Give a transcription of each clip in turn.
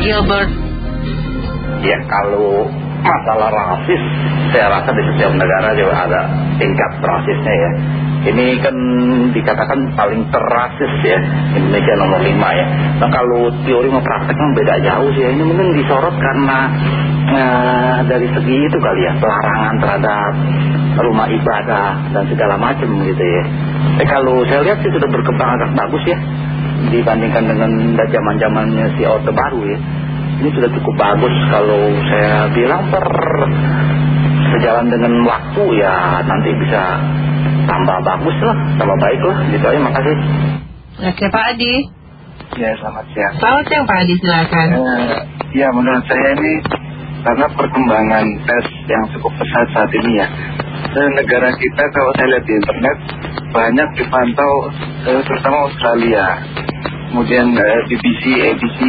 Gilbert. Ya kalau masalah rasis saya rasa di setiap negara juga ada tingkat rasisnya ya. Ini kan dikatakan paling terasis ya Indonesia nomor 5 ya. Nah kalau teori kan beda jauh sih ya. Ini mungkin disorot karena uh, dari segi itu kali ya pelarangan terhadap rumah ibadah dan segala macam gitu ya. Eh kalau saya lihat sih sudah berkembang agak bagus ya dibandingkan dengan zaman zamannya si Orde Baru ya ini sudah cukup bagus kalau saya bilang per sejalan dengan waktu ya nanti bisa tambah bagus lah, tambah baik lah. Gitu aja, makasih. Oke Pak Adi. Ya selamat siang. Selamat siang Pak Adi silakan. Eh, ya menurut saya ini karena perkembangan tes yang cukup pesat saat ini ya. Dan negara kita kalau saya lihat di internet banyak dipantau eh, terutama Australia, kemudian eh, BBC, ABC,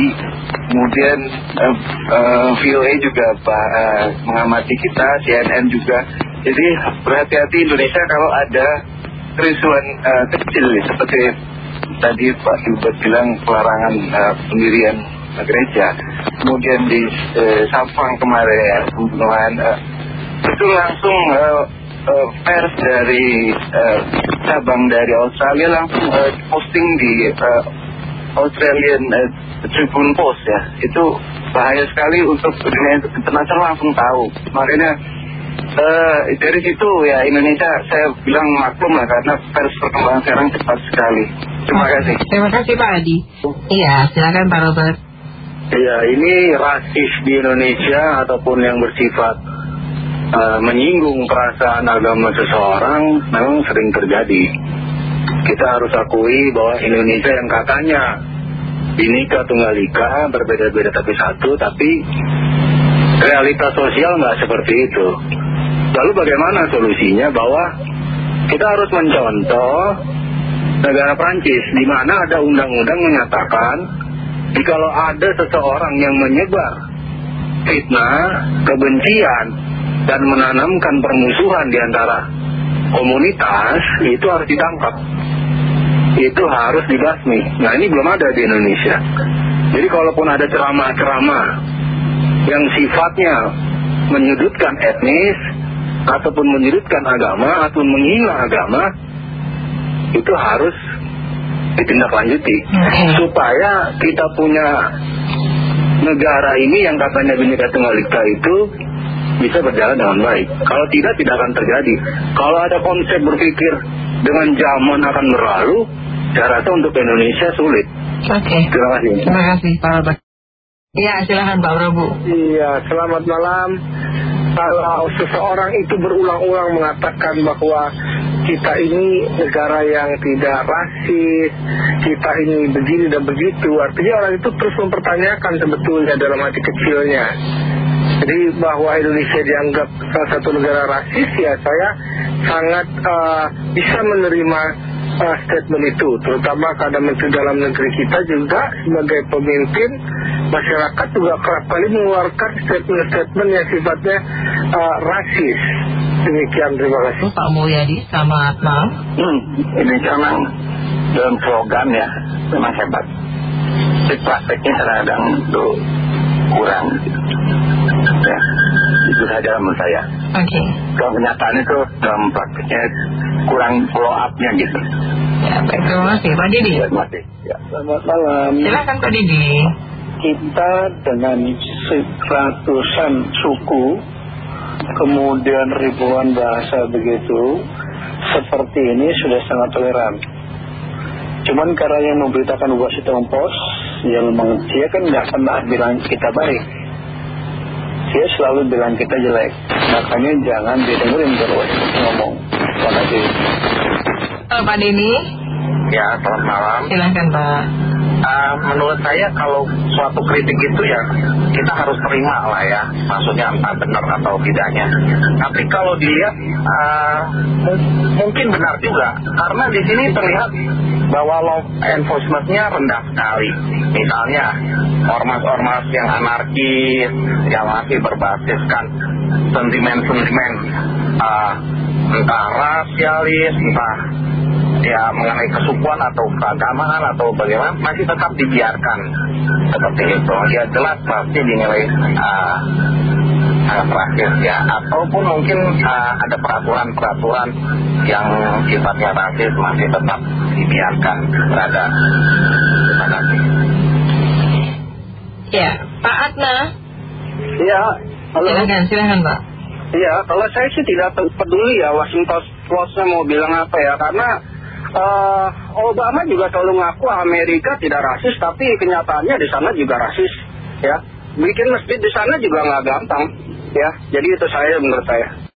kemudian uh, uh, VOA juga mengamati kita, CNN juga. Jadi berhati-hati Indonesia kalau ada kerusuhan uh, kecil seperti tadi Pak Gilbert bilang pelarangan pendirian gereja. Kemudian di Sapang kemarin ya, pembunuhan uh, itu langsung uh, pers dari cabang dari Australia langsung posting di Australian uh, Tribune Post ya. Itu bahaya sekali untuk dunia internasional langsung tahu. Makanya uh, dari situ ya Indonesia saya bilang maklum lah karena pers perkembangan sekarang cepat sekali. Terima kasih. terima kasih Pak Adi. Iya silakan Pak Robert. Iya ini rasis di Indonesia ataupun yang bersifat uh, menyinggung perasaan agama seseorang memang sering terjadi kita harus akui bahwa Indonesia yang katanya Binika Tunggal Ika berbeda-beda tapi satu tapi realitas sosial nggak seperti itu. Lalu bagaimana solusinya? Bahwa kita harus mencontoh negara Prancis di mana ada undang-undang menyatakan jikalau ada seseorang yang menyebar fitnah, kebencian dan menanamkan permusuhan di antara komunitas itu harus ditangkap itu harus dibasmi. Nah ini belum ada di Indonesia. Jadi kalaupun ada ceramah-ceramah yang sifatnya menyudutkan etnis ataupun menyudutkan agama ataupun menghina agama itu harus ditindaklanjuti. Supaya kita punya negara ini yang katanya Bhinneka Tunggal Ika itu bisa berjalan dengan baik. Kalau tidak, tidak akan terjadi. Kalau ada konsep berpikir dengan zaman akan berlalu, saya rasa untuk Indonesia sulit. Oke. Terima kasih. Terima kasih Pak Robert. Iya, silahkan Pak Prabu. Iya, selamat malam. Kalau seseorang itu berulang-ulang mengatakan bahwa kita ini negara yang tidak rasis, kita ini begini dan begitu, artinya orang itu terus mempertanyakan sebetulnya dalam hati kecilnya. Jadi bahwa Indonesia dianggap salah satu negara rasis ya saya sangat uh, bisa menerima uh, statement itu. Terutama karena Menteri Dalam Negeri kita juga sebagai pemimpin masyarakat juga kerap kali mengeluarkan statement-statement yang sifatnya uh, rasis. Demikian terima kasih. Pak Mulyadi selamat malam. Hmm, ini memang dalam slogan ya memang hebat. Tapi prakteknya kadang-kadang itu kurang itu saja menurut saya. Oke. Okay. kalau kenyataan itu dalam prakteknya kurang follow up-nya gitu. Ya baik terima kasih. Pak Didi. Terima kasih. Ya. selamat malam. Silakan Pak Didi. Kita dengan ratusan suku kemudian ribuan bahasa begitu seperti ini sudah sangat toleran. Cuman karena yang memberitakan Washington Post yang dia kan nggak pernah bilang kita baik dia selalu bilang kita jelek. Makanya jangan didengerin terus ngomong. Terima kasih. Uh, Pak Denny. Ya selamat malam. Silahkan Pak uh, menurut saya kalau suatu kritik itu ya kita harus terima lah ya maksudnya entah benar atau tidaknya. Tapi kalau dilihat uh, mungkin benar juga karena di sini terlihat bahwa law enforcementnya rendah sekali. Misalnya ormas-ormas yang anarkis yang masih berbasiskan sentimen-sentimen uh, entah rasialis entah ya mengenai kesukuan atau keagamaan atau bagaimana masih tetap dibiarkan seperti itu ya jelas pasti dinilai uh, rasis ya ataupun mungkin uh, ada peraturan-peraturan yang sifatnya rasis masih tetap dibiarkan berada terima kasih Ya, Pak Atna. Ya, halo. Silahkan, silahkan Pak. Iya, kalau saya sih tidak peduli ya Washington Postnya mau bilang apa ya, karena eh, Obama juga selalu ngaku Amerika tidak rasis, tapi kenyataannya di sana juga rasis, ya. Bikin masjid di sana juga nggak gampang, ya. Jadi itu saya menurut saya.